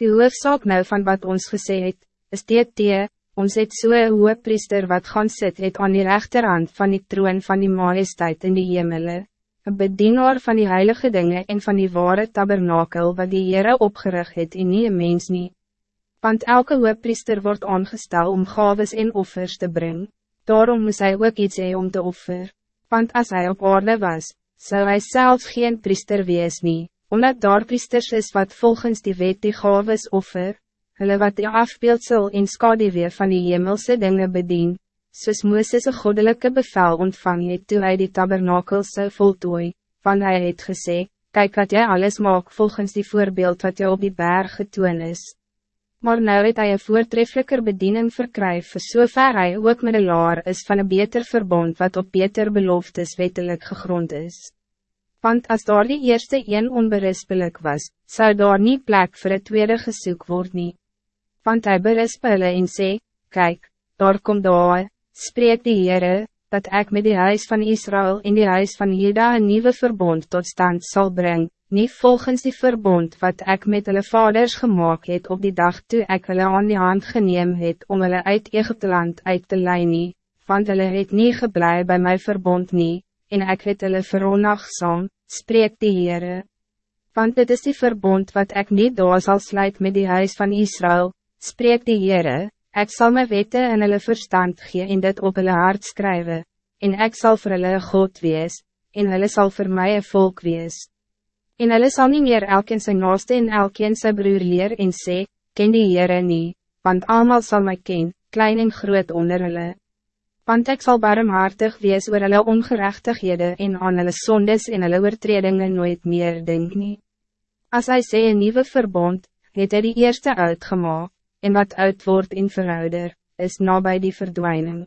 Die hoofzaak nou van wat ons gesê het, is dit ons het so'n hoge priester wat gaan sit het aan die rechterhand van die troon van die majesteit in die hemele, een bedienaar van die heilige dingen en van die ware tabernakel wat die Heere opgerig het en nie een mens nie. Want elke hoogpriester wordt aangestel om gaves en offers te brengen. daarom moest hij ook iets hee om te offer. Want als hij op orde was, zou hij zelf geen priester wees nie, omdat daar priesters is wat volgens die wet die gaves offer, hulle wat die afbeeldsel en skadewee van die hemelse dingen bedien, soos Mooses een goddelijke bevel ontvang het toe hy die tabernakel zou voltooi, van hij het gesê, kijk wat jij alles maak volgens die voorbeeld wat jou op die berg getoon is. Maar nou het hy een voortreffelijker bediening verkryf vir so ver hy ook middelaar is van een beter verbond wat op beter beloftes wettelijk gegrond is. Want als daar die eerste een onberispelijk was, zou daar niet plek voor het tweede gesoek worden. Nie. Want hij berisp hulle en sê, Kijk, daar komt daar, spreek die Heere, dat ik met die huis van Israël in die huis van Juda een nieuwe verbond tot stand zal brengen, niet volgens die verbond wat ik met hulle vaders gemaakt het op die dag toe ik hulle aan die hand geneem het om hulle uit Egypte land uit te leiden, want hulle het nie geblei bij mijn verbond niet en ek het hulle veronagsaam, spreek die Heere. Want dit is die verbond wat ik niet door zal sluit met die huis van Israël, spreek die Heere, ek sal my wette en hulle verstand gee en dit op hulle hart skrywe, en ek sal vir hulle God wees, en hulle sal vir my een volk wees. En hulle sal nie meer elkeen sy naaste en elkeen sy broer leer en sê, ken die Heere nie, want allemaal zal my ken, klein en groot onder hulle want ik zal barmhartig wees oor hulle ongerechtighede en aan hulle sondes en hulle oortredinge nooit meer denk nie. As hy sê een nieuwe verbond, het hy die eerste uitgemaak, en wat uit wordt in verouder, is nabij die verdwijning.